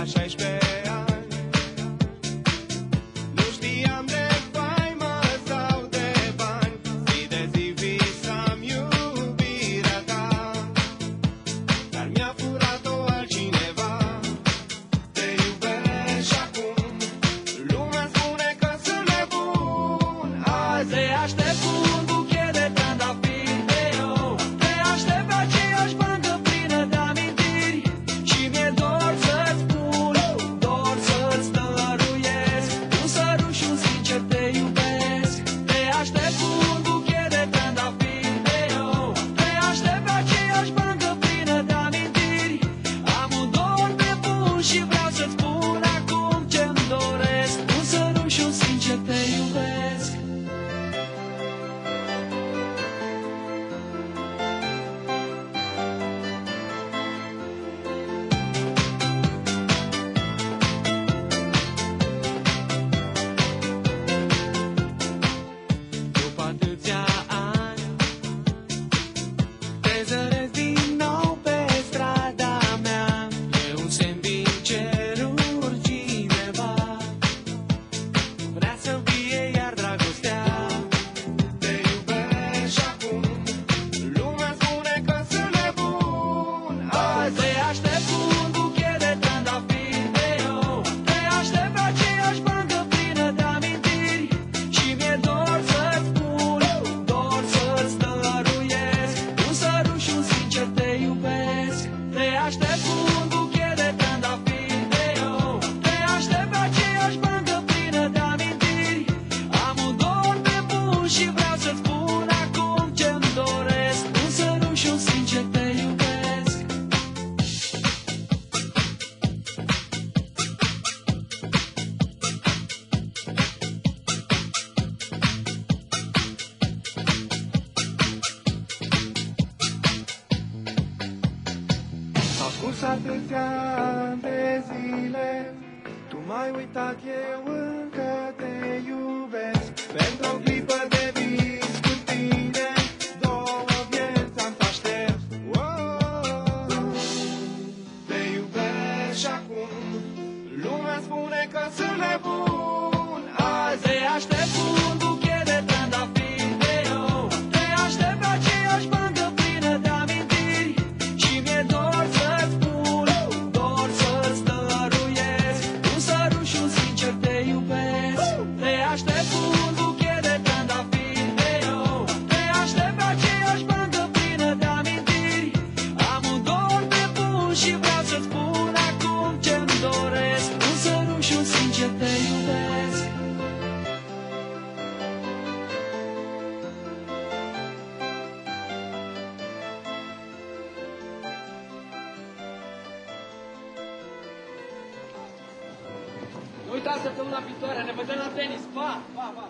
la Nu știam de faimă sau de bani Zi de zi visam iubirea Dar mi-a furat-o altcineva Te iubesc acum Lumea spune că Azi te aștept. Trecut atâția ani de zile Tu m-ai uitat, eu încă te iubesc. Pentru o clipă de vis cu tine Două vieți am aștept. Wow. Te iubesc și acum Lumea spune că sunt nebun. revedem săptămâna viitoare, ne vedem la tenis, pa, pa, pa!